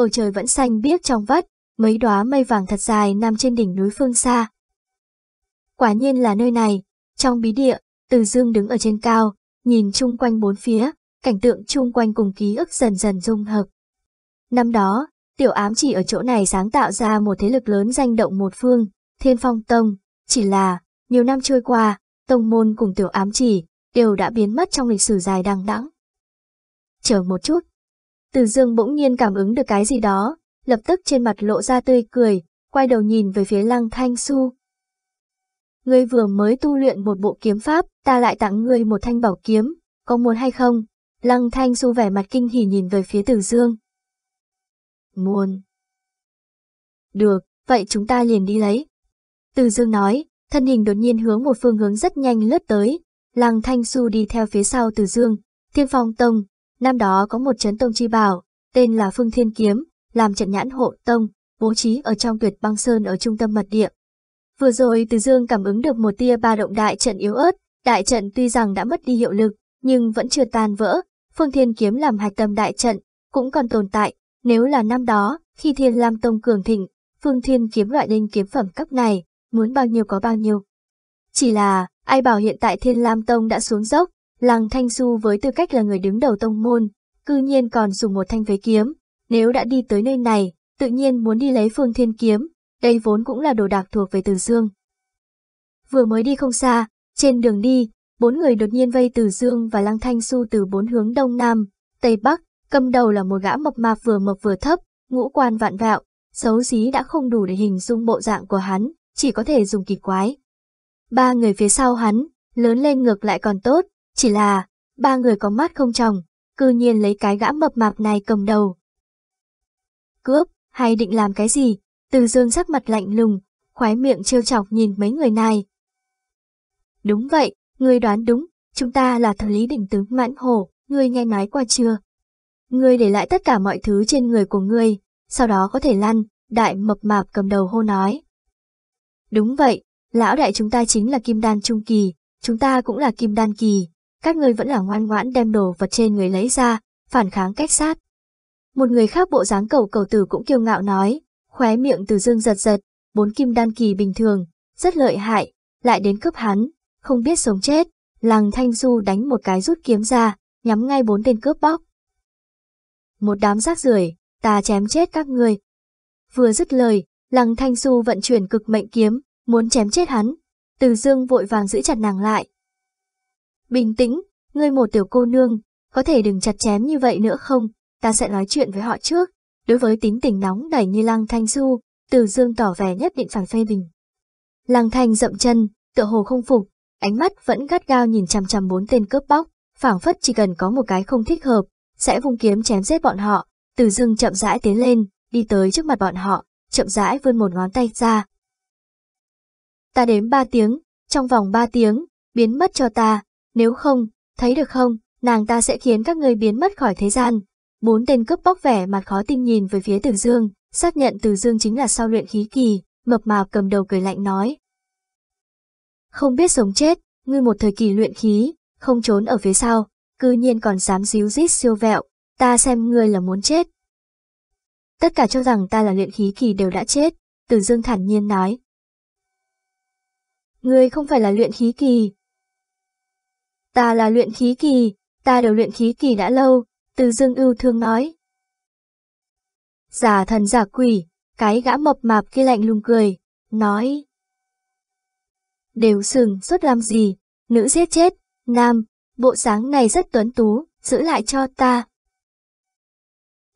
bầu trời vẫn xanh biếc trong vắt, mấy đóa mây vàng thật dài nằm trên đỉnh núi phương xa. Quả nhiên là nơi này, trong bí địa, Từ Dương đứng ở trên cao, nhìn chung quanh bốn phía, cảnh tượng chung quanh cùng ký ức dần dần dung hợp. Năm đó, tiểu ám chỉ ở chỗ này sáng tạo ra một thế lực lớn danh động một phương, Thiên Phong Tông, chỉ là, nhiều năm trôi qua, tông môn cùng tiểu ám chỉ, đều đã biến mất trong lịch sử dài đằng đẵng. Chờ một chút. Từ dương bỗng nhiên cảm ứng được cái gì đó, lập tức trên mặt lộ ra tươi cười, quay đầu nhìn về phía lăng thanh su. Ngươi vừa mới tu luyện một bộ kiếm pháp, ta lại tặng ngươi một thanh bảo kiếm, có muốn hay không? Lăng thanh su vẻ mặt kinh hỉ nhìn về phía từ dương. Muốn. Được, vậy chúng ta liền đi lấy. Từ dương nói, thân hình đột nhiên hướng một phương hướng rất nhanh lướt tới, Lăng Thanh Su đi theo phía sau Từ Dương, Thiên Phong Tông, năm đó có một chấn tông chi bảo, tên là Phương Thiên Kiếm, làm trận nhãn hộ tông, bố trí ở trong tuyệt băng sơn ở trung tâm mật địa. Vừa rồi Từ Dương cảm ứng được một tia ba động đại trận yếu ớt, đại trận tuy rằng đã mất đi hiệu lực, nhưng vẫn chưa tan vỡ, Phương Thiên Kiếm làm hạch tâm đại trận, cũng còn tồn tại, nếu là năm đó, khi Thiên Lam Tông cường thịnh, Phương Thiên Kiếm loại linh kiếm phẩm cấp này, muốn bao nhiêu có bao nhiêu. Chỉ là, ai bảo hiện tại Thiên Lam Tông đã xuống dốc, Lăng Thanh Du với tư cách là người đứng đầu tông môn, cư nhiên còn dùng một thanh phế kiếm, nếu đã đi tới nơi này, tự nhiên muốn đi lấy phương thiên kiếm, đây vốn cũng là đồ đạc thuộc về Từ Dương. Vừa mới đi không xa, trên đường đi, bốn người đột nhiên vây Từ Dương và Lăng Thanh Du từ bốn hướng đông nam, tây bắc, cầm đầu là một gã mập mạp vừa mập vừa thấp, ngũ quan vạn vẹo, xấu xí đã không đủ để hình dung bộ dạng của hắn, chỉ có thể dùng kỳ quái. Ba người phía sau hắn, lớn lên ngược lại còn tốt, chỉ là, ba người có mắt không chồng, cư nhiên lấy cái gã mập mạp này cầm đầu. Cướp, hay định làm cái gì? Từ dương sắc mặt lạnh lùng, khoái miệng trêu chọc nhìn mấy người này. Đúng vậy, ngươi đoán đúng, chúng ta là thần lý đỉnh tướng mãn hổ, ngươi nghe nói qua chưa? Ngươi để lại tất cả mọi thứ trên người của ngươi, sau đó có thể lăn, đại mập mạp cầm đầu hô nói. Đúng vậy, lão đại chúng ta chính là kim đan trung kỳ, chúng ta cũng là kim đan kỳ, các ngươi vẫn là ngoan ngoãn đem đồ vật trên người lấy ra, phản kháng cách sát. Một người khác bộ dáng cầu cầu tử cũng kiêu ngạo nói, khóe miệng từ dương giật giật, bốn kim đan kỳ bình thường, rất lợi hại, lại đến cướp hắn, không biết sống chết, làng thanh du đánh một cái rút kiếm ra, nhắm ngay bốn tên cướp bóc. Một đám rác rưởi, ta chém chết các ngươi. Vừa dứt lời, làng thanh du vận chuyển cực mệnh kiếm, muốn chém chết hắn. Từ dương vội vàng giữ chặt nàng lại. Bình tĩnh, ngươi một tiểu cô nương, có thể đừng chặt chém như vậy nữa không, ta sẽ nói chuyện với họ trước. Đối với tính tình nóng đẩy như Lăng Thanh Du, Từ Dương tỏ vẻ nhất định phải phê bình. Lăng Thanh dậm chân, tựa hồ không phục, ánh mắt vẫn gắt gao nhìn chằm chằm bốn tên cướp bóc, phảng phất chỉ cần có một cái không thích hợp, sẽ vung kiếm chém giết bọn họ. Từ Dương chậm rãi tiến lên, đi tới trước mặt bọn họ, chậm rãi vươn một ngón tay ra, Ta đếm ba tiếng, trong vòng ba tiếng, biến mất cho ta, nếu không, thấy được không, nàng ta sẽ khiến các ngươi biến mất khỏi thế gian. Bốn tên cướp bóc vẻ mặt khó tin nhìn về phía Từ Dương, xác nhận Từ Dương chính là sao luyện khí kỳ, mập mạp cầm đầu cười lạnh nói. Không biết sống chết, ngươi một thời kỳ luyện khí, không trốn ở phía sau, cư nhiên còn dám díu dít siêu vẹo, ta xem ngươi là muốn chết. Tất cả cho rằng ta là luyện khí kỳ đều đã chết, Từ Dương thản nhiên nói. Ngươi không phải là luyện khí kỳ. Ta là luyện khí kỳ, ta đều luyện khí kỳ đã lâu, từ dương ưu thương nói. Giả thần giả quỷ, cái gã mập mạp kia lạnh lùng cười, nói. Đều sừng suốt làm gì, nữ giết chết, nam, bộ dáng này rất tuấn tú, giữ lại cho ta.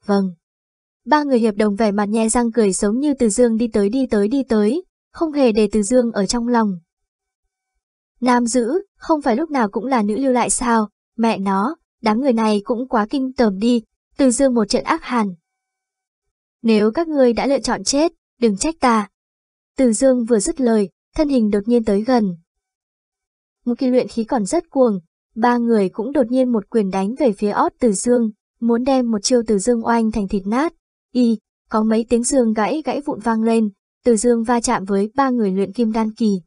Vâng. Ba người hiệp đồng vẻ mặt nhe răng cười giống như từ dương đi tới đi tới đi tới, không hề để từ dương ở trong lòng. Nam giữ, không phải lúc nào cũng là nữ lưu lại sao, mẹ nó, đám người này cũng quá kinh tởm đi, từ dương một trận ác hàn. Nếu các ngươi đã lựa chọn chết, đừng trách ta. Từ dương vừa dứt lời, thân hình đột nhiên tới gần. Một kỳ luyện khí còn rất cuồng, ba người cũng đột nhiên một quyền đánh về phía ót từ dương, muốn đem một chiêu từ dương oanh thành thịt nát. Y, có mấy tiếng dương gãy gãy vụn vang lên, từ dương va chạm với ba người luyện kim đan kỳ,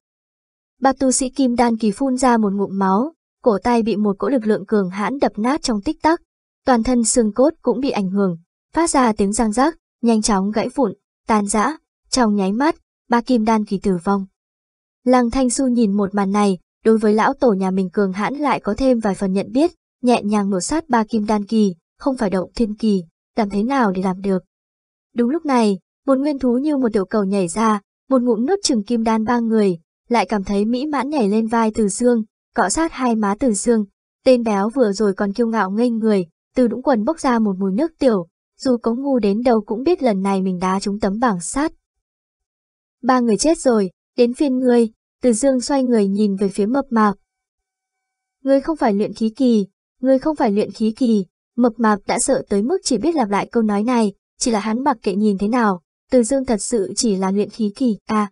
Ba tu sĩ kim đan kỳ phun ra một ngụm máu, cổ tay bị một cỗ lực lượng cường hãn đập nát trong tích tắc, toàn thân xương cốt cũng bị ảnh hưởng, phát ra tiếng răng rắc, nhanh chóng gãy vụn, tan rã, trong nháy mắt, ba kim đan kỳ tử vong. Lăng Thanh Xu nhìn một màn này, đối với lão tổ nhà mình cường hãn lại có thêm vài phần nhận biết, nhẹ nhàng nổ sát ba kim đan kỳ, không phải động thiên kỳ, làm thế nào để làm được. Đúng lúc này, một nguyên thú như một tiểu cầu nhảy ra, một ngụm nuốt chừng kim đan ba người, lại cảm thấy mỹ mãn nhảy lên vai Từ Dương, cọ sát hai má Từ Dương. Tên béo vừa rồi còn kiêu ngạo ngây người, từ đũng quần bốc ra một mùi nước tiểu, dù có ngu đến đâu cũng biết lần này mình đá trúng tấm bảng sát. Ba người chết rồi, đến phiên ngươi, Từ Dương xoay người nhìn về phía mập mạp. Ngươi không phải luyện khí kỳ, ngươi không phải luyện khí kỳ, mập mạp đã sợ tới mức chỉ biết lặp lại câu nói này, chỉ là hắn mặc kệ nhìn thế nào, Từ Dương thật sự chỉ là luyện khí kỳ, à.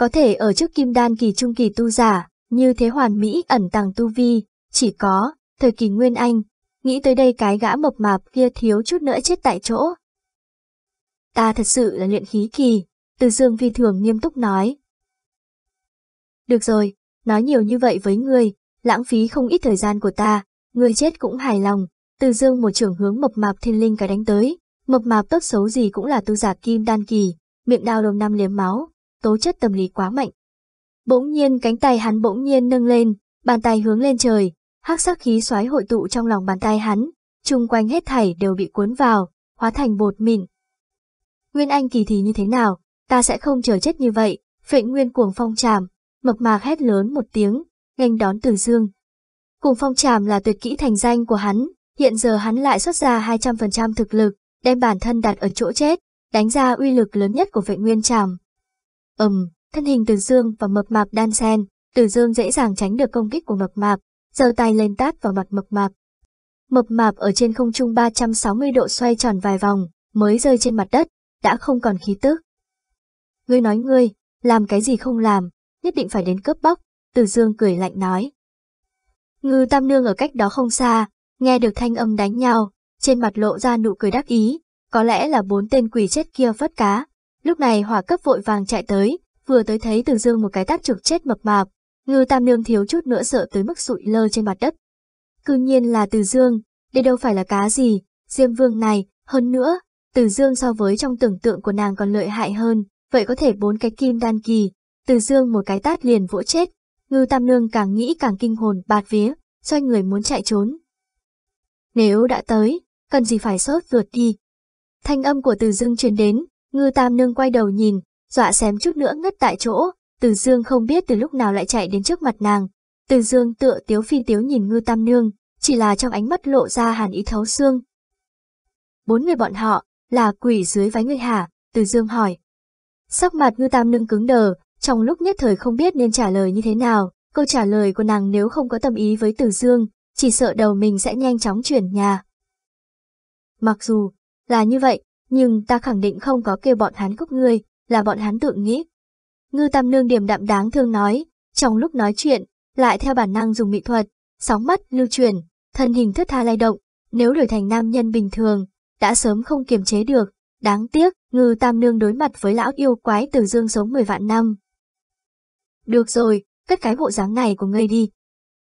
Có thể ở trước kim đan kỳ trung kỳ tu giả, như thế hoàn mỹ ẩn tàng tu vi, chỉ có, thời kỳ Nguyên Anh, nghĩ tới đây cái gã mập mạp kia thiếu chút nữa chết tại chỗ. Ta thật sự là luyện khí kỳ, từ dương vi thường nghiêm túc nói. Được rồi, nói nhiều như vậy với ngươi, lãng phí không ít thời gian của ta, ngươi chết cũng hài lòng, từ dương một trưởng hướng mập mạp thiên linh cái đánh tới, mập mạp tốt xấu gì cũng là tu giả kim đan kỳ, miệng đau lồng năm liếm máu, tố chất tâm lý quá mạnh. Bỗng nhiên cánh tay hắn bỗng nhiên nâng lên, bàn tay hướng lên trời, hắc sắc khí xoáy hội tụ trong lòng bàn tay hắn, chung quanh hết thảy đều bị cuốn vào, hóa thành bột mịn. Nguyên Anh kỳ thì như thế nào, ta sẽ không chờ chết như vậy, phệnh nguyên cuồng phong tràm, mập mạc hét lớn một tiếng, nghênh đón từ dương. Cuồng phong tràm là tuyệt kỹ thành danh của hắn, hiện giờ hắn lại xuất ra 200% thực lực, đem bản thân đặt ở chỗ chết, đánh ra uy lực lớn nhất của vệ nguyên tràm. Ầm, thân hình từ dương và mập mạp đan sen, từ dương dễ dàng tránh được công kích của mập mạp, giơ tay lên tát vào mặt mập mạp. Mập mạp ở trên không trung 360 độ xoay tròn vài vòng, mới rơi trên mặt đất, đã không còn khí tức. Ngươi nói ngươi, làm cái gì không làm, nhất định phải đến cướp bóc, từ dương cười lạnh nói. Ngư tam nương ở cách đó không xa, nghe được thanh âm đánh nhau, trên mặt lộ ra nụ cười đắc ý, có lẽ là bốn tên quỷ chết kia vất cá. Lúc này hỏa cấp vội vàng chạy tới, vừa tới thấy từ dương một cái tát trực chết mập mạp, ngư tam nương thiếu chút nữa sợ tới mức sụi lơ trên mặt đất. Cư nhiên là từ dương, đây đâu phải là cá gì, diêm vương này, hơn nữa, từ dương so với trong tưởng tượng của nàng còn lợi hại hơn, vậy có thể bốn cái kim đan kỳ, từ dương một cái tát liền vỗ chết, ngư tam nương càng nghĩ càng kinh hồn bạt vía, xoay người muốn chạy trốn. Nếu đã tới, cần gì phải sốt ruột đi. Thanh âm của từ dương truyền đến, ngư tam nương quay đầu nhìn, dọa xém chút nữa ngất tại chỗ, từ dương không biết từ lúc nào lại chạy đến trước mặt nàng. Từ dương tựa tiếu phi tiếu nhìn ngư tam nương, chỉ là trong ánh mắt lộ ra hàn ý thấu xương. Bốn người bọn họ, là quỷ dưới váy ngươi hả? Từ dương hỏi. Sắc mặt ngư tam nương cứng đờ, trong lúc nhất thời không biết nên trả lời như thế nào, câu trả lời của nàng nếu không có tâm ý với từ dương, chỉ sợ đầu mình sẽ nhanh chóng chuyển nhà. Mặc dù là như vậy, nhưng ta khẳng định không có kêu bọn hắn cúc ngươi, là bọn hắn tự nghĩ. Ngư Tam Nương điềm đạm đáng thương nói, trong lúc nói chuyện, lại theo bản năng dùng mỹ thuật, sóng mắt lưu truyền, thân hình thất tha lay động, nếu đổi thành nam nhân bình thường, đã sớm không kiềm chế được. Đáng tiếc, Ngư Tam Nương đối mặt với lão yêu quái từ dương sống 10 vạn năm. Được rồi, cất cái bộ dáng này của ngươi đi.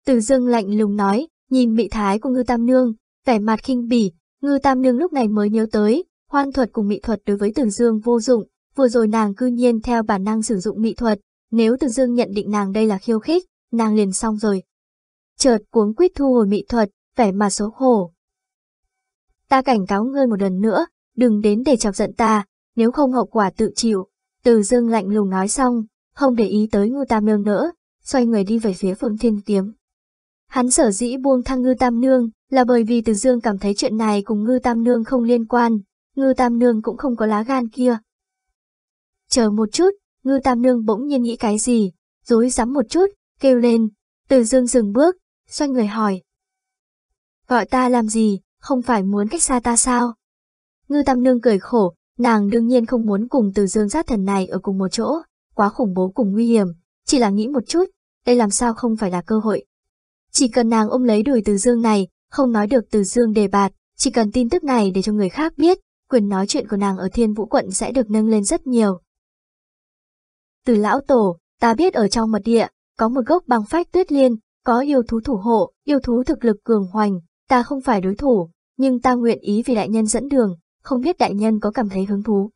Từ dương lạnh lùng nói, nhìn mị thái của Ngư Tam Nương, vẻ mặt khinh bỉ, Ngư Tam Nương lúc này mới nhớ tới, hoan thuật cùng mỹ thuật đối với Từ Dương vô dụng, vừa rồi nàng cư nhiên theo bản năng sử dụng mỹ thuật, nếu Từ Dương nhận định nàng đây là khiêu khích, nàng liền xong rồi. Chợt cuống quýt thu hồi mỹ thuật, vẻ mặt xấu hổ. Ta cảnh cáo ngươi một lần nữa, đừng đến để chọc giận ta, nếu không hậu quả tự chịu. Từ Dương lạnh lùng nói xong, không để ý tới Ngư Tam Nương nữa, xoay người đi về phía Phượng Thiên Kiếm. Hắn sở dĩ buông thăng Ngư Tam Nương, là bởi vì Từ Dương cảm thấy chuyện này cùng Ngư Tam Nương không liên quan, Ngư Tam Nương cũng không có lá gan kia. Chờ một chút, Ngư Tam Nương bỗng nhiên nghĩ cái gì, dối rắm một chút, kêu lên, Từ Dương dừng bước, xoay người hỏi. Gọi ta làm gì, không phải muốn cách xa ta sao? Ngư Tam Nương cười khổ, nàng đương nhiên không muốn cùng Từ Dương sát thần này ở cùng một chỗ, quá khủng bố cùng nguy hiểm, chỉ là nghĩ một chút, đây làm sao không phải là cơ hội. Chỉ cần nàng ôm lấy đuổi Từ Dương này, không nói được Từ Dương đề bạt, chỉ cần tin tức này để cho người khác biết, quyền nói chuyện của nàng ở Thiên Vũ quận sẽ được nâng lên rất nhiều. Từ lão tổ, ta biết ở trong mật địa, có một gốc băng phách tuyết liên, có yêu thú thủ hộ, yêu thú thực lực cường hoành, ta không phải đối thủ, nhưng ta nguyện ý vì đại nhân dẫn đường, không biết đại nhân có cảm thấy hứng thú.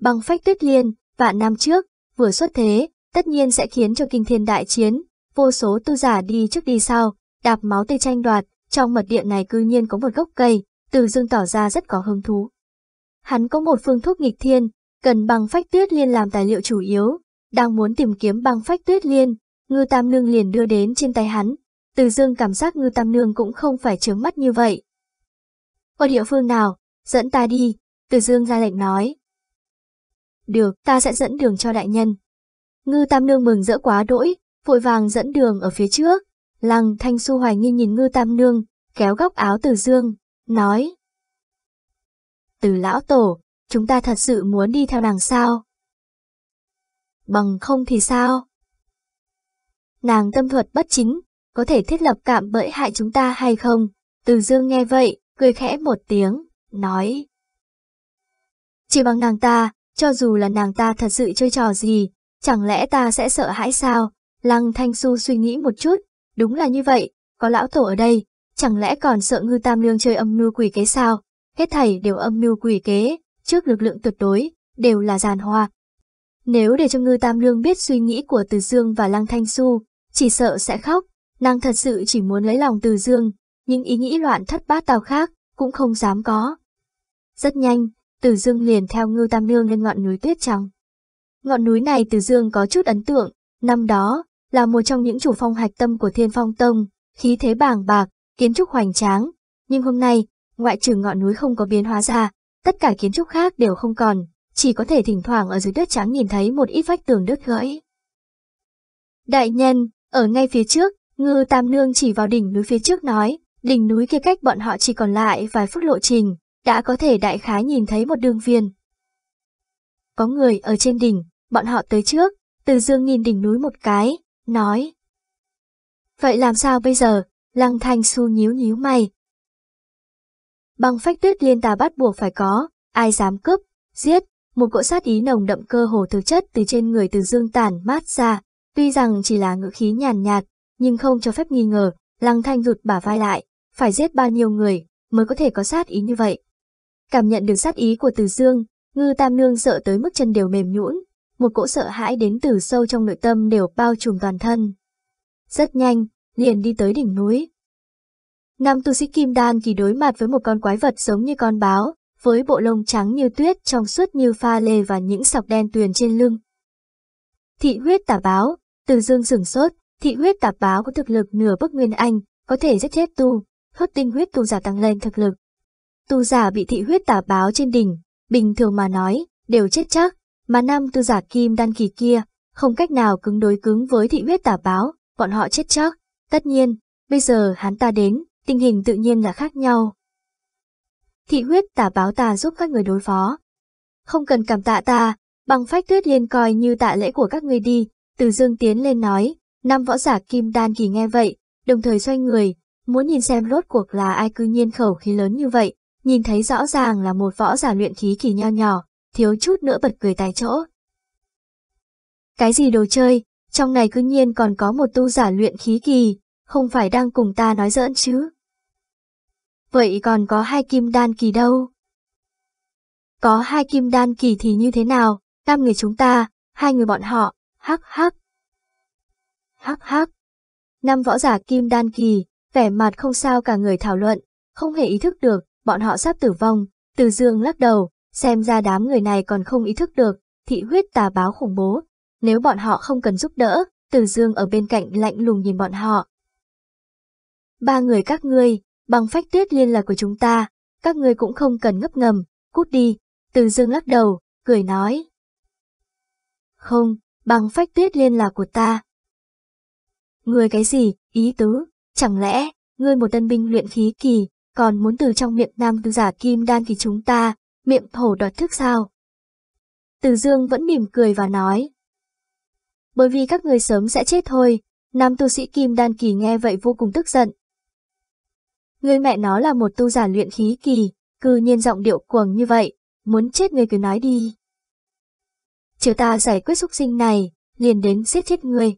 Băng phách tuyết liên, vạn năm trước, vừa xuất thế, tất nhiên sẽ khiến cho kinh thiên đại chiến, vô số tu giả đi trước đi sau, đạp máu tây tranh đoạt, trong mật địa này cư nhiên có một gốc cây, từ dương tỏ ra rất có hứng thú. Hắn có một phương thuốc nghịch thiên, cần băng phách tuyết liên làm tài liệu chủ yếu, đang muốn tìm kiếm băng phách tuyết liên, ngư tam nương liền đưa đến trên tay hắn. Từ dương cảm giác ngư tam nương cũng không phải trướng mắt như vậy. Ở địa phương nào, dẫn ta đi, từ dương ra lệnh nói. Được, ta sẽ dẫn đường cho đại nhân. Ngư tam nương mừng rỡ quá đỗi, vội vàng dẫn đường ở phía trước. Lăng thanh su hoài nghi nhìn ngư tam nương, kéo góc áo từ dương, nói. Từ lão tổ, chúng ta thật sự muốn đi theo nàng sao? Bằng không thì sao? Nàng tâm thuật bất chính, có thể thiết lập cảm bẫy hại chúng ta hay không? Từ dương nghe vậy, cười khẽ một tiếng, nói. Chỉ bằng nàng ta, cho dù là nàng ta thật sự chơi trò gì, chẳng lẽ ta sẽ sợ hãi sao? Lăng Thanh Su suy nghĩ một chút, đúng là như vậy, có lão tổ ở đây, chẳng lẽ còn sợ ngư tam lương chơi âm mưu quỷ kế sao? Hết thảy đều âm mưu quỷ kế, trước lực lượng tuyệt đối, đều là giàn hoa. Nếu để cho ngư tam lương biết suy nghĩ của Từ Dương và Lăng Thanh Su, chỉ sợ sẽ khóc, nàng thật sự chỉ muốn lấy lòng Từ Dương, những ý nghĩ loạn thất bát tào khác, cũng không dám có. Rất nhanh, Từ Dương liền theo ngư tam lương lên ngọn núi tuyết trắng. Ngọn núi này Từ Dương có chút ấn tượng, năm đó, là một trong những chủ phong hạch tâm của Thiên Phong Tông, khí thế bàng bạc, kiến trúc hoành tráng. Nhưng hôm nay, ngoại trừ ngọn núi không có biến hóa ra, tất cả kiến trúc khác đều không còn, chỉ có thể thỉnh thoảng ở dưới đất trắng nhìn thấy một ít vách tường đứt gãy. Đại nhân, ở ngay phía trước, ngư tam nương chỉ vào đỉnh núi phía trước nói, đỉnh núi kia cách bọn họ chỉ còn lại vài phút lộ trình, đã có thể đại khái nhìn thấy một đường viên. Có người ở trên đỉnh, bọn họ tới trước, từ dương nhìn đỉnh núi một cái, nói. Vậy làm sao bây giờ, lăng thanh su nhíu nhíu mày. Băng phách tuyết liên tà bắt buộc phải có, ai dám cướp, giết, một cỗ sát ý nồng đậm cơ hồ thực chất từ trên người từ dương tản mát ra, tuy rằng chỉ là ngữ khí nhàn nhạt, nhưng không cho phép nghi ngờ, lăng thanh rụt bả vai lại, phải giết bao nhiêu người mới có thể có sát ý như vậy. Cảm nhận được sát ý của từ dương, ngư tam nương sợ tới mức chân đều mềm nhũn, một cỗ sợ hãi đến từ sâu trong nội tâm đều bao trùm toàn thân. Rất nhanh, liền đi tới đỉnh núi. Năm tu sĩ kim đan kỳ đối mặt với một con quái vật giống như con báo, với bộ lông trắng như tuyết trong suốt như pha lê và những sọc đen tuyền trên lưng. Thị huyết tả báo, từ dương rừng sốt, thị huyết tả báo có thực lực nửa bức nguyên anh, có thể giết chết tu, hốt tinh huyết tu giả tăng lên thực lực. Tu giả bị thị huyết tả báo trên đỉnh, bình thường mà nói, đều chết chắc, mà năm tu giả kim đan kỳ kia, không cách nào cứng đối cứng với thị huyết tả báo, bọn họ chết chắc. Tất nhiên, bây giờ hắn ta đến, tình hình tự nhiên là khác nhau. Thị huyết tả báo ta giúp các người đối phó. Không cần cảm tạ ta, bằng phách tuyết liên coi như tạ lễ của các người đi, từ dương tiến lên nói, năm võ giả kim đan kỳ nghe vậy, đồng thời xoay người, muốn nhìn xem rốt cuộc là ai cư nhiên khẩu khí lớn như vậy, nhìn thấy rõ ràng là một võ giả luyện khí kỳ nho nhỏ, thiếu chút nữa bật cười tại chỗ. Cái gì đồ chơi, trong này cư nhiên còn có một tu giả luyện khí kỳ, không phải đang cùng ta nói giỡn chứ. Vậy còn có hai kim đan kỳ đâu? Có hai kim đan kỳ thì như thế nào, năm người chúng ta, hai người bọn họ, hắc hắc. Hắc hắc. Năm võ giả kim đan kỳ, vẻ mặt không sao cả người thảo luận, không hề ý thức được, bọn họ sắp tử vong, từ dương lắc đầu, xem ra đám người này còn không ý thức được, thị huyết tà báo khủng bố, nếu bọn họ không cần giúp đỡ, từ dương ở bên cạnh lạnh lùng nhìn bọn họ. Ba người các ngươi, bằng phách tuyết liên là của chúng ta, các ngươi cũng không cần ngấp ngầm, cút đi, từ dương lắc đầu, cười nói. Không, bằng phách tuyết liên là của ta. Ngươi cái gì, ý tứ, chẳng lẽ, ngươi một tân binh luyện khí kỳ, còn muốn từ trong miệng nam tư giả kim đan kỳ chúng ta, miệng thổ đoạt thức sao? Từ dương vẫn mỉm cười và nói. Bởi vì các người sớm sẽ chết thôi, nam tu sĩ kim đan kỳ nghe vậy vô cùng tức giận, Người mẹ nó là một tu giả luyện khí kỳ, cư nhiên giọng điệu cuồng như vậy, muốn chết người cứ nói đi. Chờ ta giải quyết xúc sinh này, liền đến giết chết người.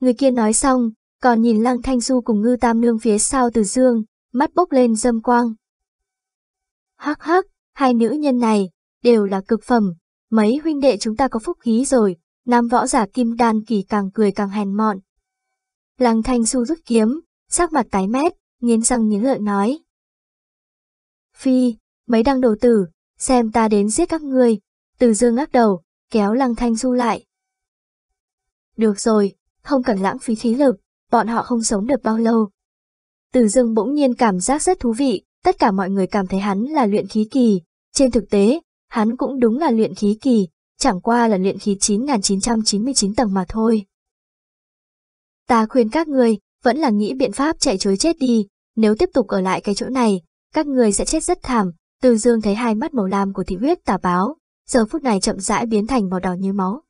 Người kia nói xong, còn nhìn lăng thanh du cùng ngư tam nương phía sau từ dương, mắt bốc lên dâm quang. Hắc hắc, hai nữ nhân này, đều là cực phẩm, mấy huynh đệ chúng ta có phúc khí rồi, nam võ giả kim đan kỳ càng cười càng hèn mọn. Lăng thanh du rút kiếm, sắc mặt tái mét, nghiến răng nghiến lợi nói. Phi, mấy đăng đầu tử, xem ta đến giết các ngươi, từ dương ngắc đầu, kéo lăng thanh du lại. Được rồi, không cần lãng phí khí lực, bọn họ không sống được bao lâu. Từ dương bỗng nhiên cảm giác rất thú vị, tất cả mọi người cảm thấy hắn là luyện khí kỳ, trên thực tế, hắn cũng đúng là luyện khí kỳ, chẳng qua là luyện khí 9999 tầng mà thôi. Ta khuyên các người, vẫn là nghĩ biện pháp chạy chối chết đi, nếu tiếp tục ở lại cái chỗ này, các người sẽ chết rất thảm. Từ dương thấy hai mắt màu lam của thị huyết tà báo, giờ phút này chậm rãi biến thành màu đỏ như máu.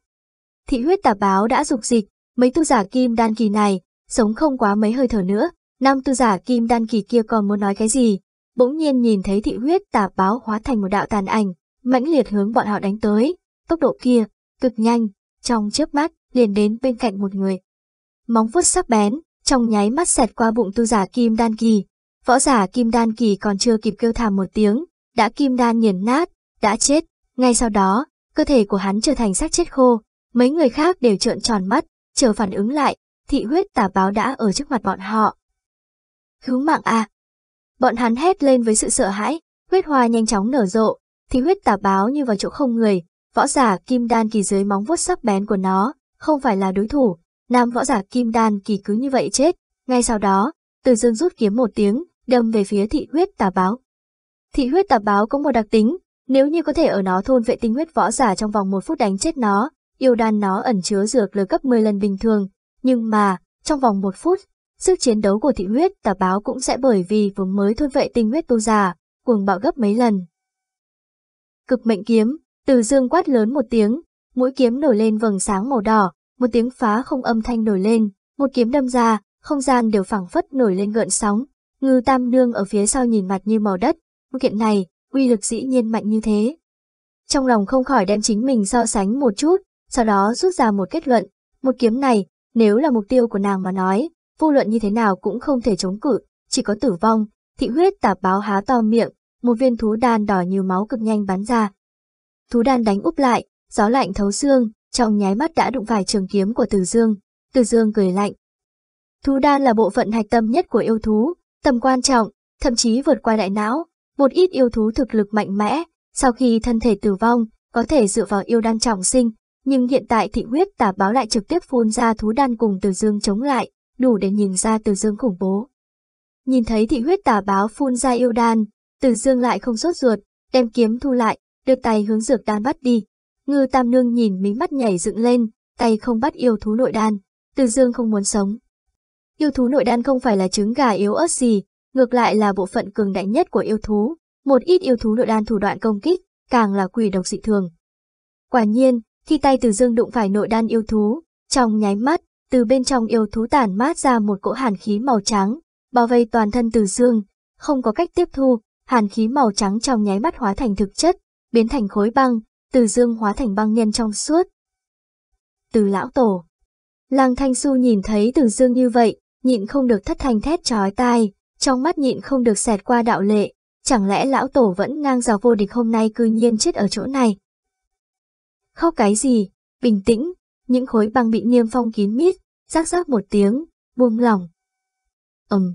Thị huyết tà báo đã dục dịch, mấy tu giả kim đan kỳ này, sống không quá mấy hơi thở nữa, năm tu giả kim đan kỳ kia còn muốn nói cái gì, bỗng nhiên nhìn thấy thị huyết tà báo hóa thành một đạo tàn ảnh, mãnh liệt hướng bọn họ đánh tới, tốc độ kia, cực nhanh, trong chớp mắt, liền đến bên cạnh một người. Móng vuốt sắc bén, trong nháy mắt xẹt qua bụng tu giả kim đan kỳ, võ giả kim đan kỳ còn chưa kịp kêu thảm một tiếng, đã kim đan nghiền nát, đã chết, ngay sau đó, cơ thể của hắn trở thành xác chết khô, mấy người khác đều trợn tròn mắt, chờ phản ứng lại, thị huyết tà báo đã ở trước mặt bọn họ. Cứu mạng à! Bọn hắn hét lên với sự sợ hãi, huyết hoa nhanh chóng nở rộ, thị huyết tà báo như vào chỗ không người, võ giả kim đan kỳ dưới móng vuốt sắc bén của nó, không phải là đối thủ, nam võ giả kim đan kỳ cứ như vậy chết, ngay sau đó, từ dương rút kiếm một tiếng, đâm về phía thị huyết tà báo. Thị huyết tà báo có một đặc tính, nếu như có thể ở nó thôn vệ tinh huyết võ giả trong vòng một phút đánh chết nó, yêu đan nó ẩn chứa dược lừa gấp 10 lần bình thường, nhưng mà, trong vòng một phút, sức chiến đấu của thị huyết tà báo cũng sẽ bởi vì vừa mới thôn vệ tinh huyết tu giả, cuồng bạo gấp mấy lần. Cực mệnh kiếm, từ dương quát lớn một tiếng, mũi kiếm nổi lên vầng sáng màu đỏ, một tiếng phá không âm thanh nổi lên, một kiếm đâm ra, không gian đều phẳng phất nổi lên gợn sóng, ngư tam nương ở phía sau nhìn mặt như màu đất, một kiện này, uy lực dĩ nhiên mạnh như thế. Trong lòng không khỏi đem chính mình so sánh một chút, sau đó rút ra một kết luận, một kiếm này, nếu là mục tiêu của nàng mà nói, vô luận như thế nào cũng không thể chống cự, chỉ có tử vong, thị huyết tạp báo há to miệng, một viên thú đan đỏ nhiều máu cực nhanh bắn ra. Thú đan đánh úp lại, gió lạnh thấu xương, trong nháy mắt đã đụng phải trường kiếm của Từ Dương. Từ Dương cười lạnh. Thú đan là bộ phận hạch tâm nhất của yêu thú, tầm quan trọng, thậm chí vượt qua đại não. Một ít yêu thú thực lực mạnh mẽ, sau khi thân thể tử vong, có thể dựa vào yêu đan trọng sinh, nhưng hiện tại thị huyết tả báo lại trực tiếp phun ra thú đan cùng Từ Dương chống lại, đủ để nhìn ra Từ Dương khủng bố. Nhìn thấy thị huyết tả báo phun ra yêu đan, Từ Dương lại không sốt ruột, đem kiếm thu lại, đưa tay hướng dược đan bắt đi. Ngư Tam Nương nhìn mí mắt nhảy dựng lên, tay không bắt yêu thú nội đan. Từ Dương không muốn sống. Yêu thú nội đan không phải là trứng gà yếu ớt gì, ngược lại là bộ phận cường đại nhất của yêu thú. Một ít yêu thú nội đan thủ đoạn công kích, càng là quỷ độc dị thường. Quả nhiên, khi tay Từ Dương đụng phải nội đan yêu thú, trong nháy mắt, từ bên trong yêu thú tản mát ra một cỗ hàn khí màu trắng, bao vây toàn thân Từ Dương, không có cách tiếp thu, hàn khí màu trắng trong nháy mắt hóa thành thực chất, biến thành khối băng, từ dương hóa thành băng nhân trong suốt. Từ lão tổ. Làng Thanh Xu nhìn thấy từ dương như vậy, nhịn không được thất thanh thét chói tai, trong mắt nhịn không được xẹt qua đạo lệ, chẳng lẽ lão tổ vẫn ngang rào vô địch hôm nay cư nhiên chết ở chỗ này. Khóc cái gì, bình tĩnh, những khối băng bị niêm phong kín mít, rác rác một tiếng, buông lỏng. Ừm.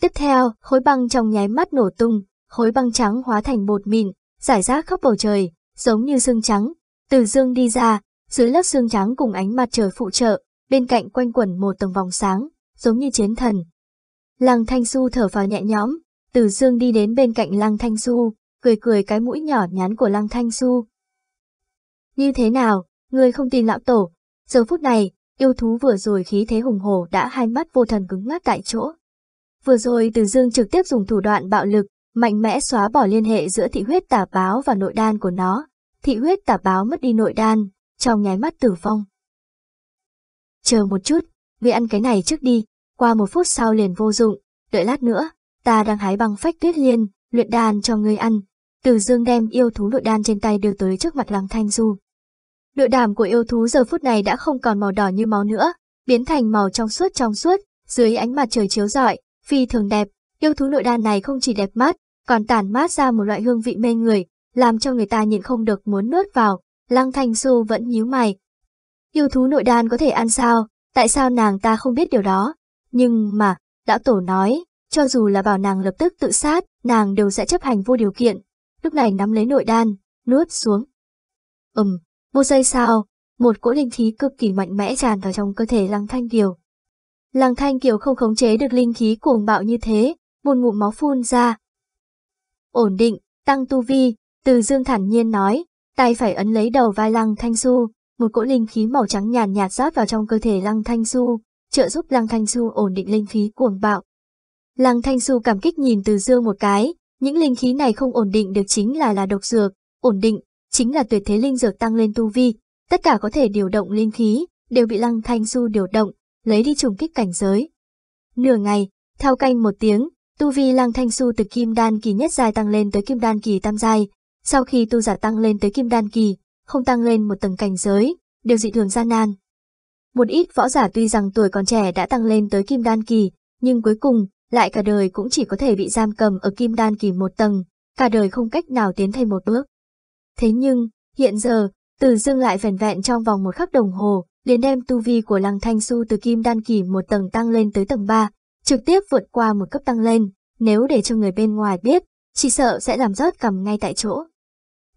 Tiếp theo, khối băng trong nháy mắt nổ tung, khối băng trắng hóa thành bột mịn, giải rác khắp bầu trời, giống như xương trắng. Từ dương đi ra, dưới lớp xương trắng cùng ánh mặt trời phụ trợ, bên cạnh quanh quẩn một tầng vòng sáng, giống như chiến thần. Lăng Thanh Xu thở vào nhẹ nhõm, từ dương đi đến bên cạnh Lăng Thanh Xu, cười cười cái mũi nhỏ nhắn của Lăng Thanh Xu. Như thế nào, ngươi không tin lão tổ, giờ phút này, yêu thú vừa rồi khí thế hùng hổ đã hai mắt vô thần cứng ngắc tại chỗ. Vừa rồi từ dương trực tiếp dùng thủ đoạn bạo lực, mạnh mẽ xóa bỏ liên hệ giữa thị huyết tả báo và nội đan của nó. Thị huyết tả báo mất đi nội đan, trong nháy mắt tử vong. Chờ một chút, ngươi ăn cái này trước đi, qua một phút sau liền vô dụng, đợi lát nữa, ta đang hái băng phách tuyết liên, luyện đan cho ngươi ăn. Từ dương đem yêu thú nội đan trên tay đưa tới trước mặt lăng thanh du. Nội đàm của yêu thú giờ phút này đã không còn màu đỏ như máu nữa, biến thành màu trong suốt trong suốt, dưới ánh mặt trời chiếu rọi, phi thường đẹp, yêu thú nội đan này không chỉ đẹp mắt, còn tản mát ra một loại hương vị mê người, làm cho người ta nhịn không được muốn nuốt vào. Lăng Thanh Xu vẫn nhíu mày. Yêu thú nội đan có thể ăn sao, tại sao nàng ta không biết điều đó? Nhưng mà, lão tổ nói, cho dù là bảo nàng lập tức tự sát, nàng đều sẽ chấp hành vô điều kiện. Lúc này nắm lấy nội đan, nuốt xuống. Ừm, một giây sau, một cỗ linh khí cực kỳ mạnh mẽ tràn vào trong cơ thể Lăng Thanh Kiều. Lăng Thanh Kiều không khống chế được linh khí cuồng bạo như thế, một ngụm máu phun ra. Ổn định, tăng tu vi, từ dương thản nhiên nói, tay phải ấn lấy đầu vai Lăng Thanh Su, một cỗ linh khí màu trắng nhàn nhạt rót vào trong cơ thể Lăng Thanh Su, trợ giúp Lăng Thanh Su ổn định linh khí cuồng bạo. Lăng Thanh Su cảm kích nhìn từ dương một cái, những linh khí này không ổn định được chính là là độc dược, ổn định, chính là tuyệt thế linh dược tăng lên tu vi, tất cả có thể điều động linh khí, đều bị Lăng Thanh Su điều động, lấy đi trùng kích cảnh giới. Nửa ngày, theo canh một tiếng, tu vi Lăng Thanh Su từ kim đan kỳ nhất giai tăng lên tới kim đan kỳ tam giai, sau khi tu giả tăng lên tới kim đan kỳ, không tăng lên một tầng cảnh giới, đều dị thường gian nan. Một ít võ giả tuy rằng tuổi còn trẻ đã tăng lên tới kim đan kỳ, nhưng cuối cùng, lại cả đời cũng chỉ có thể bị giam cầm ở kim đan kỳ một tầng, cả đời không cách nào tiến thêm một bước. Thế nhưng, hiện giờ, từ dương lại vẻn vẹn trong vòng một khắc đồng hồ, liền đem tu vi của lăng thanh su từ kim đan kỳ một tầng tăng lên tới tầng 3, trực tiếp vượt qua một cấp tăng lên, nếu để cho người bên ngoài biết, chỉ sợ sẽ làm rớt cầm ngay tại chỗ.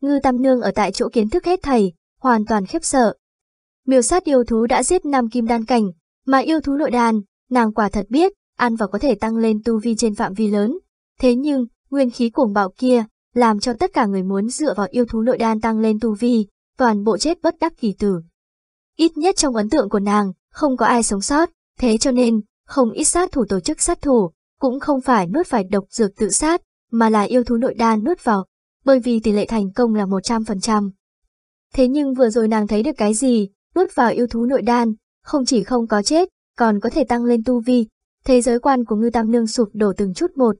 Ngư Tam Nương ở tại chỗ kiến thức hết thầy, hoàn toàn khiếp sợ. Miêu sát yêu thú đã giết năm kim đan cảnh, mà yêu thú nội đàn, nàng quả thật biết, ăn và có thể tăng lên tu vi trên phạm vi lớn. Thế nhưng, nguyên khí cuồng bạo kia, làm cho tất cả người muốn dựa vào yêu thú nội đan tăng lên tu vi, toàn bộ chết bất đắc kỳ tử. Ít nhất trong ấn tượng của nàng, không có ai sống sót, thế cho nên, không ít sát thủ tổ chức sát thủ, cũng không phải nuốt phải độc dược tự sát, mà là yêu thú nội đan nuốt vào, bởi vì tỷ lệ thành công là 100%. Thế nhưng vừa rồi nàng thấy được cái gì, nuốt vào yêu thú nội đan, không chỉ không có chết, còn có thể tăng lên tu vi, thế giới quan của ngư tam nương sụp đổ từng chút một.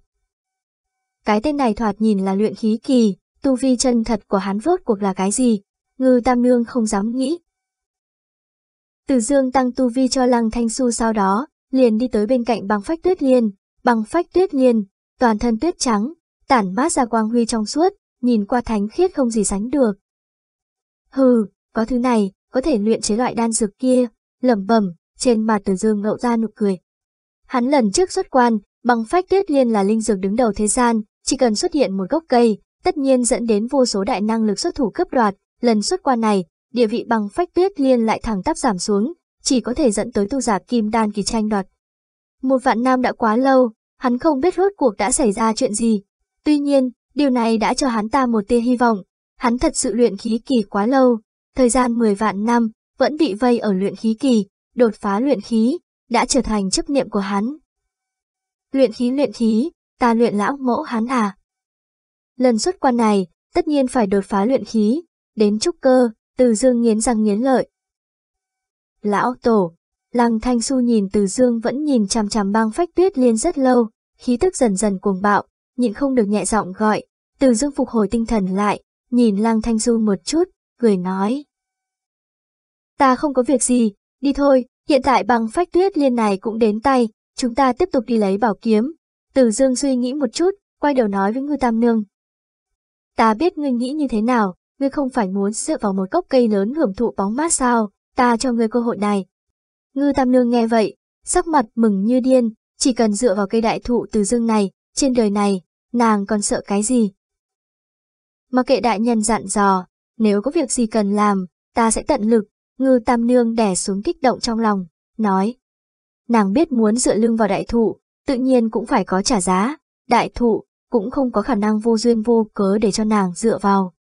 Cái tên này thoạt nhìn là luyện khí kỳ, tu vi chân thật của hắn rốt cuộc là cái gì, ngư tam nương không dám nghĩ. Từ dương tăng tu vi cho lăng thanh su sau đó, liền đi tới bên cạnh bằng phách tuyết liên, bằng phách tuyết liên, toàn thân tuyết trắng, tản mát ra quang huy trong suốt, nhìn qua thánh khiết không gì sánh được. Hừ, có thứ này, có thể luyện chế loại đan dược kia, lẩm bẩm, trên mặt Từ Dương ngậu ra nụ cười. Hắn lần trước xuất quan, bằng phách tuyết liên là linh dược đứng đầu thế gian, chỉ cần xuất hiện một gốc cây, tất nhiên dẫn đến vô số đại năng lực xuất thủ cấp đoạt, lần xuất quan này, địa vị bằng phách tuyết liên lại thẳng tắp giảm xuống, chỉ có thể dẫn tới tu giả kim đan kỳ tranh đoạt. Một vạn năm đã quá lâu, hắn không biết rốt cuộc đã xảy ra chuyện gì. Tuy nhiên, điều này đã cho hắn ta một tia hy vọng. Hắn thật sự luyện khí kỳ quá lâu, thời gian 10 vạn năm, vẫn bị vây ở luyện khí kỳ, đột phá luyện khí, đã trở thành chấp niệm của hắn. Luyện khí luyện khí, ta luyện lão mẫu hắn à. Lần xuất quan này, tất nhiên phải đột phá luyện khí, đến trúc cơ, từ dương nghiến răng nghiến lợi. Lão tổ, lăng thanh Xu nhìn từ dương vẫn nhìn chằm chằm băng phách tuyết liên rất lâu, khí tức dần dần cuồng bạo, nhịn không được nhẹ giọng gọi, từ dương phục hồi tinh thần lại, nhìn lăng thanh du một chút, cười nói. Ta không có việc gì, đi thôi, hiện tại băng phách tuyết liên này cũng đến tay, chúng ta tiếp tục đi lấy bảo kiếm. Từ dương suy nghĩ một chút, quay đầu nói với ngư tam nương. Ta biết ngươi nghĩ như thế nào, ngươi không phải muốn dựa vào một gốc cây lớn hưởng thụ bóng mát sao, ta cho ngươi cơ hội này. Ngư Tam Nương nghe vậy, sắc mặt mừng như điên, chỉ cần dựa vào cây đại thụ từ dương này, trên đời này, nàng còn sợ cái gì? Mà kệ đại nhân dặn dò, nếu có việc gì cần làm, ta sẽ tận lực, ngư tam nương đẻ xuống kích động trong lòng, nói. Nàng biết muốn dựa lưng vào đại thụ, tự nhiên cũng phải có trả giá, đại thụ cũng không có khả năng vô duyên vô cớ để cho nàng dựa vào.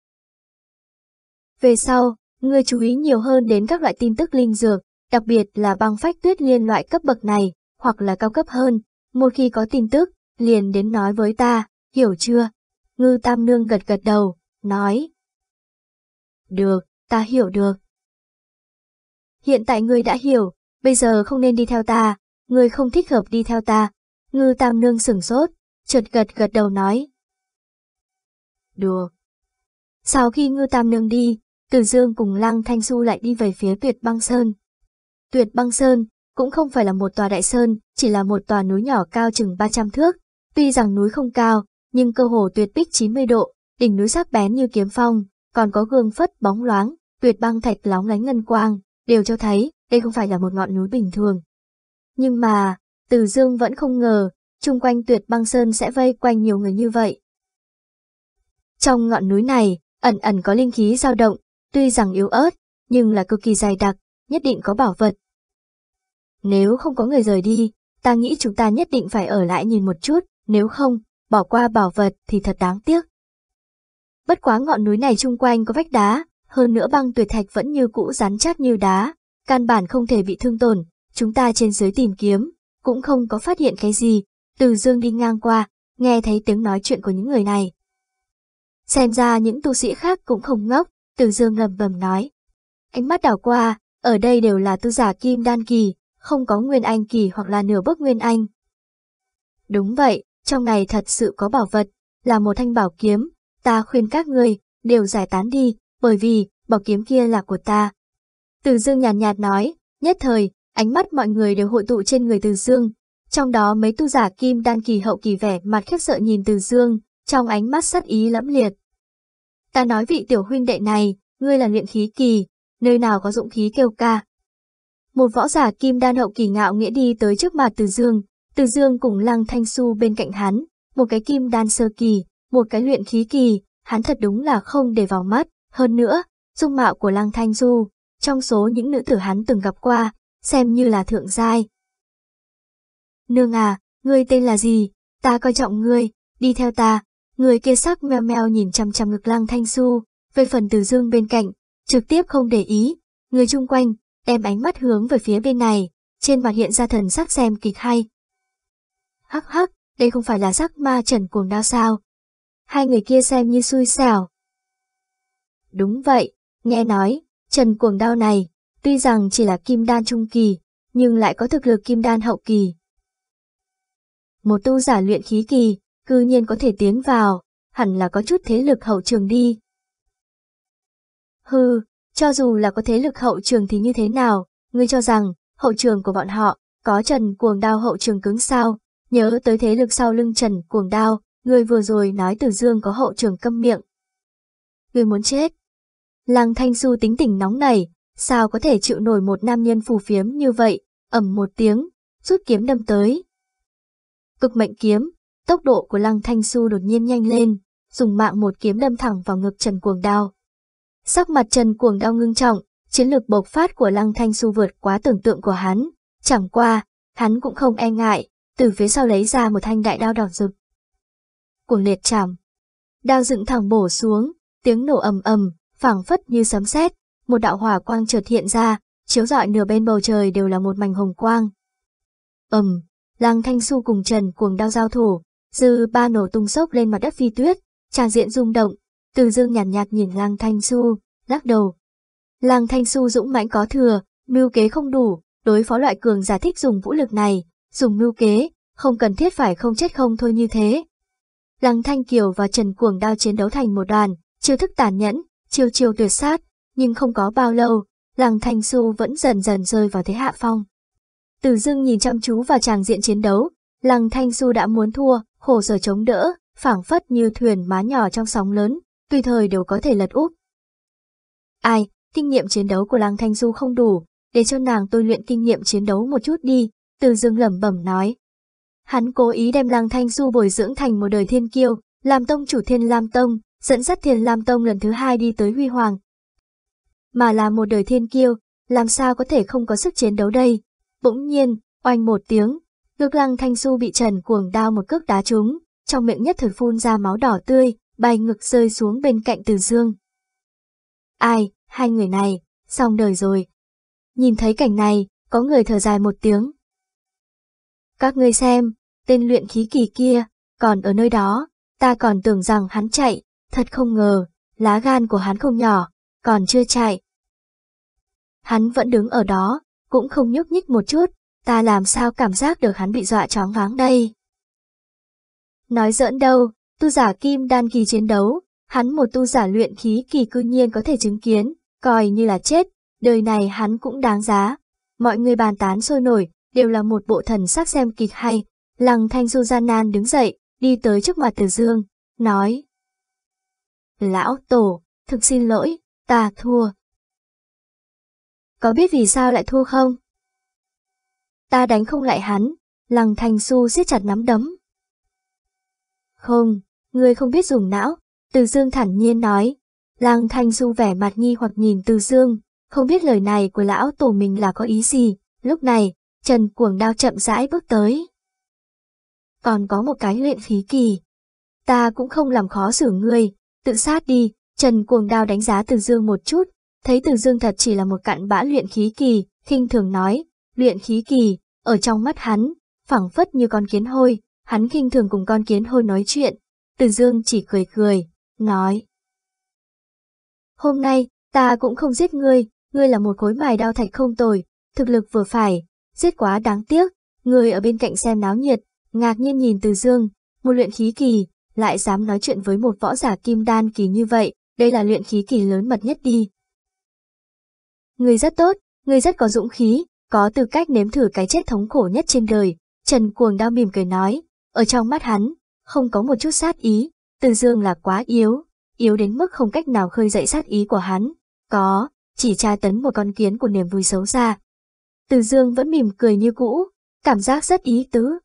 Về sau, ngươi chú ý nhiều hơn đến các loại tin tức linh dược, đặc biệt là băng phách tuyết liên loại cấp bậc này, hoặc là cao cấp hơn. Một khi có tin tức, liền đến nói với ta, hiểu chưa? Ngư Tam Nương gật gật đầu, nói. Được, ta hiểu được. Hiện tại ngươi đã hiểu, bây giờ không nên đi theo ta, ngươi không thích hợp đi theo ta. Ngư Tam Nương sửng sốt, chợt gật gật đầu nói. Được. Sau khi Ngư Tam Nương đi, từ Dương cùng Lăng Thanh Du lại đi về phía Tuyệt Băng Sơn. Tuyệt Băng Sơn cũng không phải là một tòa đại sơn, chỉ là một tòa núi nhỏ cao chừng 300 thước. Tuy rằng núi không cao, nhưng cơ hồ tuyệt bích 90 độ, đỉnh núi sắc bén như kiếm phong, còn có gương phất bóng loáng, tuyệt băng thạch lóng lánh ngân quang, đều cho thấy đây không phải là một ngọn núi bình thường. Nhưng mà, Từ Dương vẫn không ngờ, chung quanh tuyệt băng sơn sẽ vây quanh nhiều người như vậy. Trong ngọn núi này, ẩn ẩn có linh khí dao động, tuy rằng yếu ớt, nhưng là cực kỳ dày đặc, nhất định có bảo vật. Nếu không có người rời đi, ta nghĩ chúng ta nhất định phải ở lại nhìn một chút, nếu không, bỏ qua bảo vật thì thật đáng tiếc. Bất quá ngọn núi này chung quanh có vách đá, hơn nữa băng tuyệt thạch vẫn như cũ rắn chắc như đá, căn bản không thể bị thương tổn, chúng ta trên dưới tìm kiếm, cũng không có phát hiện cái gì, từ dương đi ngang qua, nghe thấy tiếng nói chuyện của những người này. Xem ra những tu sĩ khác cũng không ngốc, từ dương lầm bầm nói. Ánh mắt đảo qua, ở đây đều là tu giả kim đan kỳ, không có nguyên anh kỳ hoặc là nửa bước nguyên anh. Đúng vậy, trong này thật sự có bảo vật, là một thanh bảo kiếm, ta khuyên các người đều giải tán đi, bởi vì, bảo kiếm kia là của ta. Từ dương nhàn nhạt, nhạt nói, nhất thời, ánh mắt mọi người đều hội tụ trên người từ dương, trong đó mấy tu giả kim đan kỳ hậu kỳ vẻ mặt khiếp sợ nhìn từ dương, trong ánh mắt sắt ý lẫm liệt. Ta nói vị tiểu huynh đệ này, ngươi là luyện khí kỳ, nơi nào có dũng khí kêu ca. Một võ giả kim đan hậu kỳ ngạo nghĩa đi tới trước mặt từ dương, từ dương cùng lăng thanh su bên cạnh hắn, một cái kim đan sơ kỳ, một cái luyện khí kỳ, hắn thật đúng là không để vào mắt, hơn nữa, dung mạo của lăng thanh du, trong số những nữ tử hắn từng gặp qua, xem như là thượng giai. Nương à, ngươi tên là gì? Ta coi trọng ngươi, đi theo ta. Người kia sắc meo meo nhìn chằm chằm ngực lăng thanh su, về phần từ dương bên cạnh, trực tiếp không để ý. Người chung quanh, đem ánh mắt hướng về phía bên này, trên mặt hiện ra thần sắc xem kịch hay. Hắc hắc, đây không phải là sắc ma trần cuồng đao sao? Hai người kia xem như xui xẻo. Đúng vậy, nghe nói, trần cuồng đao này, tuy rằng chỉ là kim đan trung kỳ, nhưng lại có thực lực kim đan hậu kỳ. Một tu giả luyện khí kỳ, cư nhiên có thể tiến vào, hẳn là có chút thế lực hậu trường đi. Hừ, cho dù là có thế lực hậu trường thì như thế nào, ngươi cho rằng, hậu trường của bọn họ, có trần cuồng đao hậu trường cứng sao, nhớ tới thế lực sau lưng trần cuồng đao, ngươi vừa rồi nói Tử Dương có hậu trường câm miệng. ngươi muốn chết. Làng Thanh Xu tính tình nóng nảy, sao có thể chịu nổi một nam nhân phù phiếm như vậy, ẩm một tiếng, rút kiếm đâm tới. Cực mệnh kiếm, tốc độ của Lăng Thanh Xu đột nhiên nhanh lên, dùng mạng một kiếm đâm thẳng vào ngực Trần Cuồng Đao. Sắc mặt Trần Cuồng Đao ngưng trọng, chiến lược bộc phát của Lăng Thanh Xu vượt quá tưởng tượng của hắn, chẳng qua, hắn cũng không e ngại, từ phía sau lấy ra một thanh đại đao đỏ rực. Cuồng liệt chạm. Đao dựng thẳng bổ xuống, tiếng nổ ầm ầm, phảng phất như sấm sét, một đạo hỏa quang chợt hiện ra, chiếu rọi nửa bên bầu trời đều là một mảnh hồng quang. Ầm, Lăng Thanh Xu cùng Trần cuồng đao giao thủ, dư ba nổ tung sốc lên mặt đất phi tuyết, tràn diện rung động, từ dương nhàn nhạt, nhạt nhìn lang Thanh Xu, lắc đầu. lang Thanh Xu dũng mãnh có thừa, mưu kế không đủ, đối phó loại cường giả thích dùng vũ lực này, dùng mưu kế, không cần thiết phải không chết không thôi như thế. Lăng Thanh Kiều và Trần Cuồng đao chiến đấu thành một đoàn, chiêu thức tàn nhẫn, chiêu chiêu tuyệt sát, nhưng không có bao lâu, Lăng Thanh Xu vẫn dần dần rơi vào thế hạ phong. Từ dương nhìn chăm chú vào tràng diện chiến đấu, Lăng Thanh Du đã muốn thua, khổ sở chống đỡ, phảng phất như thuyền má nhỏ trong sóng lớn, tùy thời đều có thể lật úp. Ai, kinh nghiệm chiến đấu của Lăng Thanh Du không đủ, để cho nàng tôi luyện kinh nghiệm chiến đấu một chút đi, từ dương lẩm bẩm nói. Hắn cố ý đem Lăng Thanh Du bồi dưỡng thành một đời thiên kiêu, làm tông chủ thiên Lam Tông, dẫn dắt thiên Lam Tông lần thứ hai đi tới huy hoàng. Mà là một đời thiên kiêu, làm sao có thể không có sức chiến đấu đây? Bỗng nhiên, oanh một tiếng, ngược Lăng Thanh su bị Trần cuồng đao một cước đá trúng, trong miệng nhất thời phun ra máu đỏ tươi, bay ngực rơi xuống bên cạnh Từ Dương. Ai, hai người này, xong đời rồi. Nhìn thấy cảnh này, có người thở dài một tiếng. Các ngươi xem, tên luyện khí kỳ kia, còn ở nơi đó, ta còn tưởng rằng hắn chạy, thật không ngờ, lá gan của hắn không nhỏ, còn chưa chạy. Hắn vẫn đứng ở đó, cũng không nhúc nhích một chút, ta làm sao cảm giác được hắn bị dọa choáng váng đây. Nói giỡn đâu, tu giả kim đan kỳ chiến đấu, hắn một tu giả luyện khí kỳ cư nhiên có thể chứng kiến, coi như là chết, đời này hắn cũng đáng giá. Mọi người bàn tán sôi nổi, đều là một bộ thần sắc xem kịch hay. Lăng Thanh Du gian nan đứng dậy, đi tới trước mặt Từ Dương, nói. Lão Tổ, thực xin lỗi, ta thua. Có biết vì sao lại thua không? Ta đánh không lại hắn, lăng Thanh su siết chặt nắm đấm. Không, ngươi không biết dùng não, Từ Dương thản nhiên nói. Lăng Thanh Du vẻ mặt nghi hoặc nhìn Từ Dương, không biết lời này của lão tổ mình là có ý gì. Lúc này, Trần Cuồng Đao chậm rãi bước tới. Còn có một cái luyện khí kỳ. Ta cũng không làm khó xử ngươi, tự sát đi. Trần Cuồng Đao đánh giá Từ Dương một chút, thấy Từ Dương thật chỉ là một cặn bã luyện khí kỳ, khinh thường nói, luyện khí kỳ, ở trong mắt hắn, phẳng phất như con kiến hôi, hắn khinh thường cùng con kiến hôi nói chuyện. Từ Dương chỉ cười cười, nói. Hôm nay, ta cũng không giết ngươi, ngươi là một khối mài đao thạch không tồi, thực lực vừa phải, giết quá đáng tiếc, ngươi ở bên cạnh xem náo nhiệt, ngạc nhiên nhìn Từ Dương, một luyện khí kỳ, lại dám nói chuyện với một võ giả kim đan kỳ như vậy, đây là luyện khí kỳ lớn mật nhất đi. Ngươi rất tốt, ngươi rất có dũng khí, có tư cách nếm thử cái chết thống khổ nhất trên đời, Trần Cuồng đau mỉm cười nói, ở trong mắt hắn, không có một chút sát ý, Từ Dương là quá yếu, yếu đến mức không cách nào khơi dậy sát ý của hắn, có, chỉ tra tấn một con kiến của niềm vui xấu xa. Từ Dương vẫn mỉm cười như cũ, cảm giác rất ý tứ.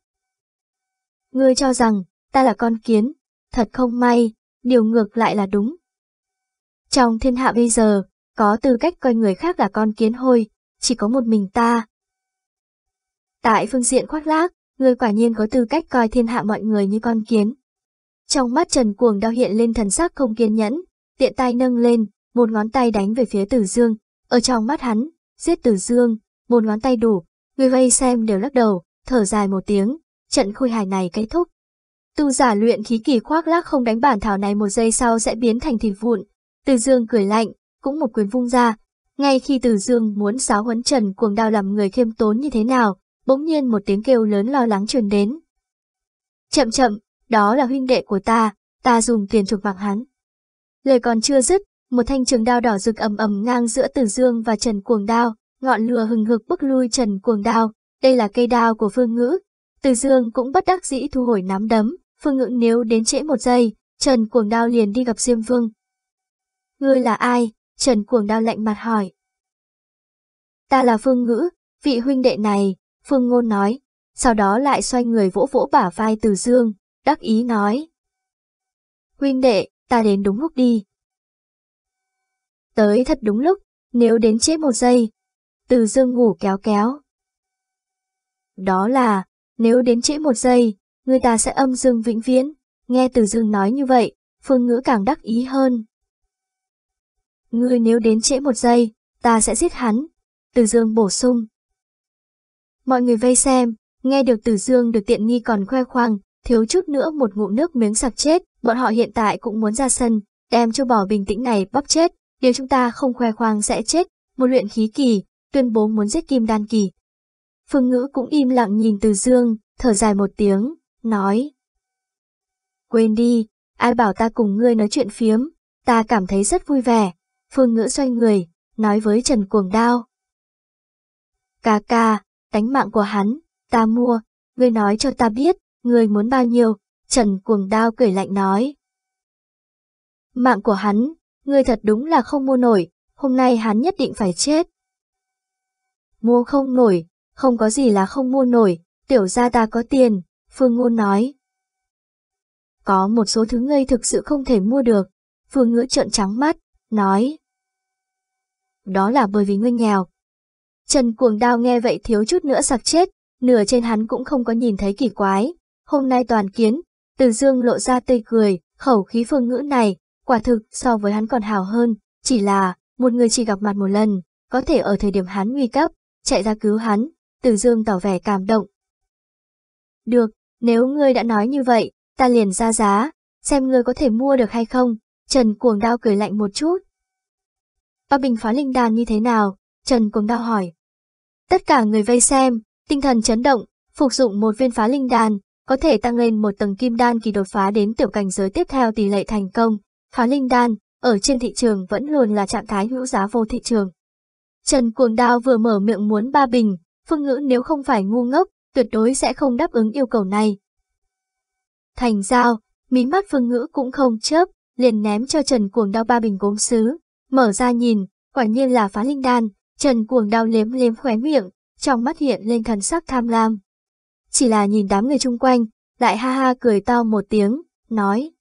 Ngươi cho rằng, ta là con kiến, thật không may, điều ngược lại là đúng. Trong thiên hạ bây giờ, có tư cách coi người khác là con kiến hôi, chỉ có một mình ta. Tại phương diện khoác lác, người quả nhiên có tư cách coi thiên hạ mọi người như con kiến. Trong mắt Trần Cuồng đau hiện lên thần sắc không kiên nhẫn, tiện tay nâng lên, một ngón tay đánh về phía Tử Dương. Ở trong mắt hắn, giết Tử Dương, một ngón tay đủ, người vây xem đều lắc đầu, thở dài một tiếng, trận khôi hài này kết thúc. Tu giả luyện khí kỳ khoác lác không đánh bản thảo này một giây sau sẽ biến thành thịt vụn. Tử Dương cười lạnh, cũng một quyền vung ra. Ngay khi Từ Dương muốn giáo huấn Trần Cuồng đao làm người khiêm tốn như thế nào, bỗng nhiên một tiếng kêu lớn lo lắng truyền đến. Chậm chậm, đó là huynh đệ của ta, ta dùng tiền chuộc vàng hắn. Lời còn chưa dứt, một thanh trường đao đỏ rực ầm ầm ngang giữa Từ Dương và Trần Cuồng Đao, ngọn lửa hừng hực bức lui Trần Cuồng Đao, đây là cây đao của Phương Ngữ. Từ Dương cũng bất đắc dĩ thu hồi nắm đấm, Phương Ngữ nếu đến trễ một giây, Trần Cuồng Đao liền đi gặp Diêm Vương. Ngươi là ai? Trần Cuồng Đao lạnh mặt hỏi. Ta là Phương Ngữ, vị huynh đệ này, Phương Ngôn nói, sau đó lại xoay người vỗ vỗ bả vai Từ Dương, đắc ý nói. Huynh đệ, ta đến đúng lúc đi. Tới thật đúng lúc, nếu đến chết một giây. Từ dương ngủ kéo kéo. Đó là, nếu đến trễ một giây, người ta sẽ âm dương vĩnh viễn. Nghe từ dương nói như vậy, phương ngữ càng đắc ý hơn. Ngươi nếu đến trễ một giây, ta sẽ giết hắn. Từ dương bổ sung. Mọi người vây xem, nghe được từ dương được tiện nghi còn khoe khoang, thiếu chút nữa một ngụm nước miếng sặc chết, bọn họ hiện tại cũng muốn ra sân, đem châu bò bình tĩnh này bóp chết, nếu chúng ta không khoe khoang sẽ chết, một luyện khí kỳ, tuyên bố muốn giết kim đan kỳ. Phương Ngữ cũng im lặng nhìn Từ Dương, thở dài một tiếng, nói. Quên đi, ai bảo ta cùng ngươi nói chuyện phiếm, ta cảm thấy rất vui vẻ. Phương Ngữ xoay người, nói với Trần Cuồng Đao. Cà ca, tánh mạng của hắn, ta mua, ngươi nói cho ta biết, ngươi muốn bao nhiêu, Trần Cuồng Đao cười lạnh nói. Mạng của hắn, ngươi thật đúng là không mua nổi, hôm nay hắn nhất định phải chết. Mua không nổi, không có gì là không mua nổi, tiểu gia ta có tiền, Phương Ngôn nói. Có một số thứ ngươi thực sự không thể mua được, Phương Ngữ trợn trắng mắt, nói. Đó là bởi vì ngươi nghèo. Trần Cuồng Đao nghe vậy thiếu chút nữa sặc chết, nửa trên hắn cũng không có nhìn thấy kỳ quái. Hôm nay toàn kiến, từ dương lộ ra tươi cười, khẩu khí phương ngữ này, quả thực so với hắn còn hào hơn, chỉ là, một người chỉ gặp mặt một lần, có thể ở thời điểm hắn nguy cấp, chạy ra cứu hắn, từ dương tỏ vẻ cảm động. Được, nếu ngươi đã nói như vậy, ta liền ra giá, xem ngươi có thể mua được hay không, Trần Cuồng Đao cười lạnh một chút. Ba bình phá linh đàn như thế nào? Trần Cuồng Đao hỏi. Tất cả người vây xem, tinh thần chấn động, phục dụng một viên phá linh đàn, có thể tăng lên một tầng kim đan kỳ đột phá đến tiểu cảnh giới tiếp theo tỷ lệ thành công. Phá linh đan, ở trên thị trường vẫn luôn là trạng thái hữu giá vô thị trường. Trần Cuồng Đao vừa mở miệng muốn ba bình, phương ngữ nếu không phải ngu ngốc, tuyệt đối sẽ không đáp ứng yêu cầu này. thành Giao, mí mắt phương ngữ cũng không chớp, liền ném cho Trần Cuồng đao ba bình gốm sứ, mở ra nhìn, quả nhiên là phá linh đan, Trần Cuồng đau liếm liếm khóe miệng, trong mắt hiện lên thần sắc tham lam. Chỉ là nhìn đám người chung quanh, lại ha ha cười to một tiếng, nói.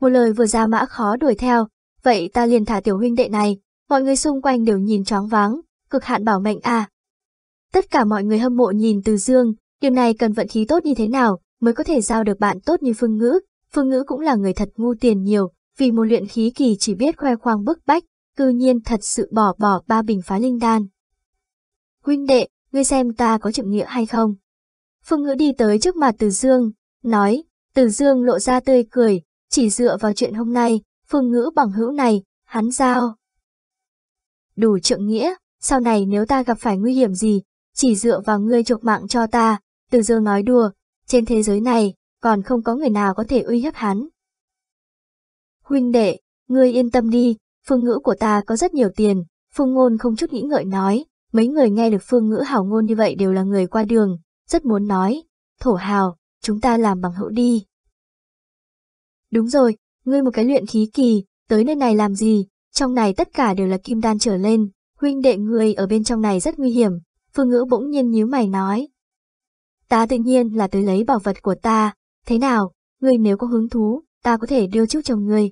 Một lời vừa ra mã khó đuổi theo, vậy ta liền thả tiểu huynh đệ này, mọi người xung quanh đều nhìn choáng váng, cực hạn bảo mệnh à. Tất cả mọi người hâm mộ nhìn từ dương, điều này cần vận khí tốt như thế nào mới có thể giao được bạn tốt như Phương Ngữ. Phương Ngữ cũng là người thật ngu tiền nhiều, vì một luyện khí kỳ chỉ biết khoe khoang bức bách, cư nhiên thật sự bỏ bỏ ba bình phá linh đan. Huynh đệ, ngươi xem ta có chậm nghĩa hay không? Phương Ngữ đi tới trước mặt Từ Dương, nói, Từ Dương lộ ra tươi cười, chỉ dựa vào chuyện hôm nay, Phương Ngữ bằng hữu này, hắn giao. Đủ trượng nghĩa, sau này nếu ta gặp phải nguy hiểm gì, chỉ dựa vào ngươi chuộc mạng cho ta, Từ Dương nói đùa, trên thế giới này, còn không có người nào có thể uy hiếp hắn. Huynh đệ, ngươi yên tâm đi, phương ngữ của ta có rất nhiều tiền, phương ngôn không chút nghĩ ngợi nói, mấy người nghe được phương ngữ hảo ngôn như vậy đều là người qua đường, rất muốn nói, thổ hào, chúng ta làm bằng hữu đi. Đúng rồi, ngươi một cái luyện khí kỳ, tới nơi này làm gì, trong này tất cả đều là kim đan trở lên, huynh đệ ngươi ở bên trong này rất nguy hiểm, phương ngữ bỗng nhiên nhíu mày nói. Ta tự nhiên là tới lấy bảo vật của ta, thế nào, ngươi nếu có hứng thú, ta có thể đưa chút cho ngươi,